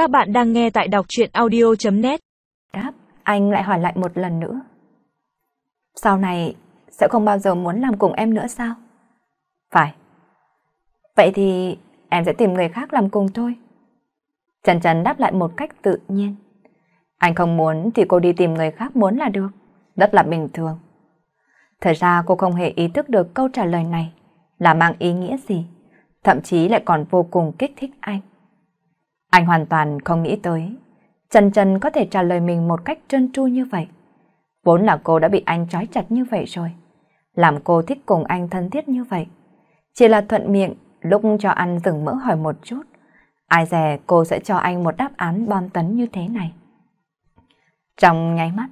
Các bạn đang nghe tại đọc chuyện audio.net Đáp, anh lại hỏi lại một lần nữa. Sau này sẽ không bao giờ muốn làm cùng em nữa sao? Phải. Vậy thì em sẽ tìm người khác làm cùng thôi. Trần Trần đáp lại một cách tự nhiên. Anh không muốn thì cô đi tìm người khác muốn là được. Rất là bình thường. Thật ra cô không hề ý thức được câu trả lời này là mang ý nghĩa gì. Thậm chí lại còn vô cùng kích thích anh. Anh hoàn toàn không nghĩ tới. Trần Trần có thể trả lời mình một cách trơn tru như vậy. Vốn là cô đã bị anh trói chặt như vậy rồi. Làm cô thích cùng anh thân thiết như vậy. Chỉ là thuận miệng, lúc cho ăn dừng mỡ hỏi một chút. Ai dè cô sẽ cho anh một đáp án bom tấn như thế này. Trong nháy mắt,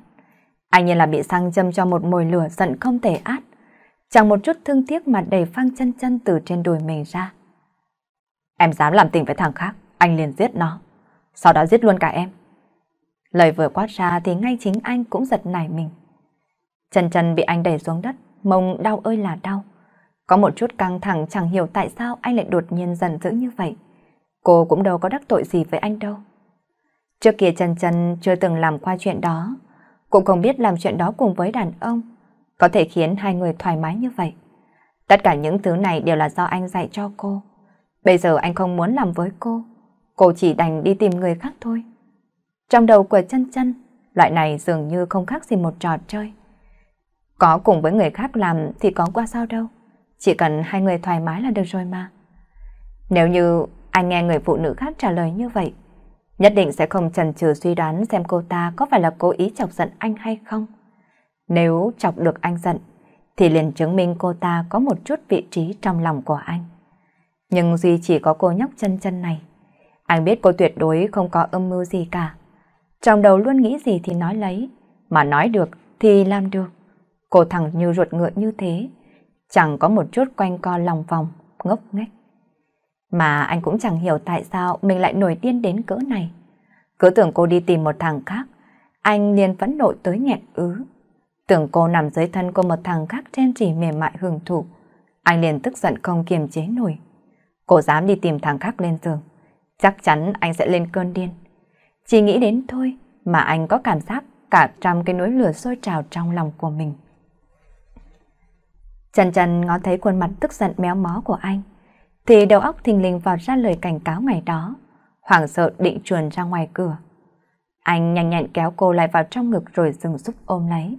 anh như là bị xăng châm cho một mồi lửa giận không thể át. Chẳng một chút thương tiếc mà đẩy phang chân chân từ trên đùi mình ra. Em dám làm tình với thằng khác, anh liền giết nó. Sau đó giết luôn cả em. Lời vừa quát ra thì ngay chính anh cũng giật nảy mình. Chân chân bị anh đẩy xuống đất, mông đau ơi là đau. Có một chút căng thẳng chẳng hiểu tại sao anh lại đột nhiên giận dữ như vậy. Cô cũng đâu có đắc tội gì với anh đâu. Trước kia chân chân chưa từng làm qua chuyện đó, cũng không biết làm chuyện đó cùng với đàn ông, có thể khiến hai người thoải mái như vậy. Tất cả những thứ này đều là do anh dạy cho cô. Bây giờ anh không muốn làm với cô, cô chỉ đành đi tìm người khác thôi. Trong đầu của chân chân, loại này dường như không khác gì một trò chơi. Có cùng với người khác làm thì có qua sao đâu. Chỉ cần hai người thoải mái là được rồi mà. Nếu như anh nghe người phụ nữ khác trả lời như vậy, nhất định sẽ không chần chừ suy đoán xem cô ta có phải là cố ý chọc giận anh hay không. Nếu chọc được anh giận, thì liền chứng minh cô ta có một chút vị trí trong lòng của anh. Nhưng Duy chỉ có cô nhóc chân chân này. Anh biết cô tuyệt đối không có âm mưu gì cả. Trong đầu luôn nghĩ gì thì nói lấy, mà nói được thì làm được. Cô thẳng như ruột ngựa như thế, chẳng có một chút quanh co lòng vòng, ngốc nghếch. Mà anh cũng chẳng hiểu tại sao mình lại nổi điên đến cỡ này. Cứ tưởng cô đi tìm một thằng khác, anh liền phẫn nộ tới nghẹn ứ. Tưởng cô nằm dưới thân của một thằng khác trên trì mềm mại hưởng thụ, anh liền tức giận không kiềm chế nổi. Cô dám đi tìm thằng khác lên giường, chắc chắn anh sẽ lên cơn điên. Chỉ nghĩ đến thôi mà anh có cảm giác cả trăm cái núi lửa sôi trào trong lòng của mình. Trần Trần ngó thấy khuôn mặt tức giận méo mó của anh, thì đầu óc thình lình vào ra lời cảnh cáo ngày đó, hoảng sợ định chuồn ra ngoài cửa. Anh nhanh nhẹn kéo cô lại vào trong ngực rồi dừng giúp ôm lấy.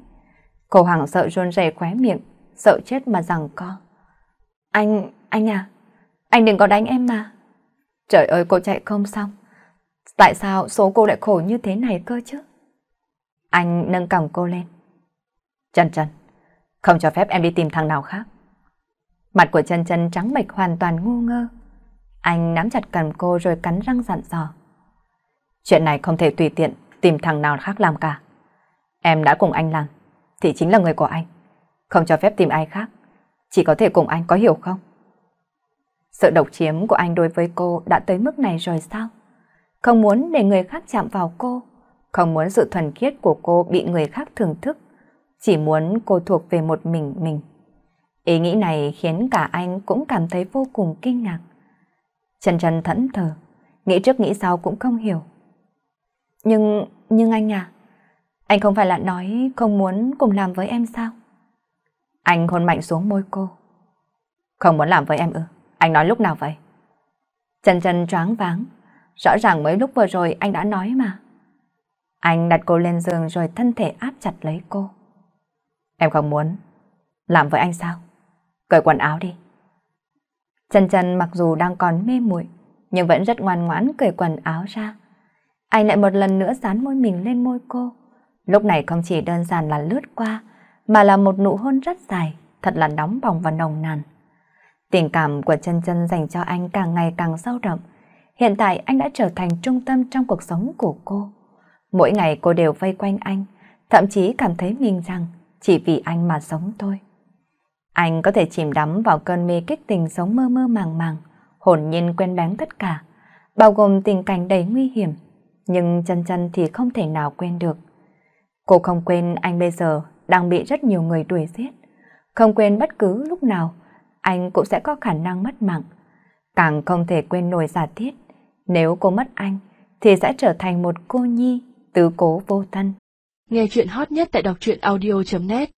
Cô hoảng sợ run rẩy khóe miệng, sợ chết mà rằng co. Anh, anh à, anh đừng có đánh em mà. Trời ơi cô chạy không xong. Tại sao số cô lại khổ như thế này cơ chứ? Anh nâng còng cô lên. Trần Trần, không cho phép em đi tìm thằng nào khác. Mặt của Trần Trần trắng bệch hoàn toàn ngu ngơ. Anh nắm chặt cầm cô rồi cắn răng dặn dò. Chuyện này không thể tùy tiện tìm thằng nào khác làm cả. Em đã cùng anh làm, thì chính là người của anh. Không cho phép tìm ai khác. Chỉ có thể cùng anh có hiểu không? Sự độc chiếm của anh đối với cô đã tới mức này rồi sao? Không muốn để người khác chạm vào cô. Không muốn sự thuần khiết của cô bị người khác thưởng thức. Chỉ muốn cô thuộc về một mình mình. Ý nghĩ này khiến cả anh cũng cảm thấy vô cùng kinh ngạc. Trần Trần thẫn thờ, nghĩ trước nghĩ sau cũng không hiểu. Nhưng, nhưng anh à, anh không phải là nói không muốn cùng làm với em sao? Anh hôn mạnh xuống môi cô. Không muốn làm với em ư? Anh nói lúc nào vậy? Trần Trần choáng váng, rõ ràng mấy lúc vừa rồi anh đã nói mà. Anh đặt cô lên giường rồi thân thể áp chặt lấy cô. Em không muốn làm với anh sao? Cởi quần áo đi. Trần Trần mặc dù đang còn mê muội nhưng vẫn rất ngoan ngoãn cởi quần áo ra. Anh lại một lần nữa dán môi mình lên môi cô. Lúc này không chỉ đơn giản là lướt qua, mà là một nụ hôn rất dài, thật là nóng bỏng và nồng nàn. Tình cảm của chân chân dành cho anh càng ngày càng sâu đậm. Hiện tại anh đã trở thành trung tâm trong cuộc sống của cô. Mỗi ngày cô đều vây quanh anh, thậm chí cảm thấy mình rằng chỉ vì anh mà sống thôi. Anh có thể chìm đắm vào cơn mê kích tình sống mơ mơ màng màng, hồn nhiên quên bén tất cả, bao gồm tình cảnh đầy nguy hiểm, nhưng chân chân thì không thể nào quên được. Cô không quên anh bây giờ đang bị rất nhiều người đuổi giết, không quên bất cứ lúc nào anh cũng sẽ có khả năng mất mạng. Càng không thể quên nổi giả thiết, nếu cô mất anh thì sẽ trở thành một cô nhi, tứ cố vô thân. Nghe chuyện hot nhất tại đọc truyện audio.net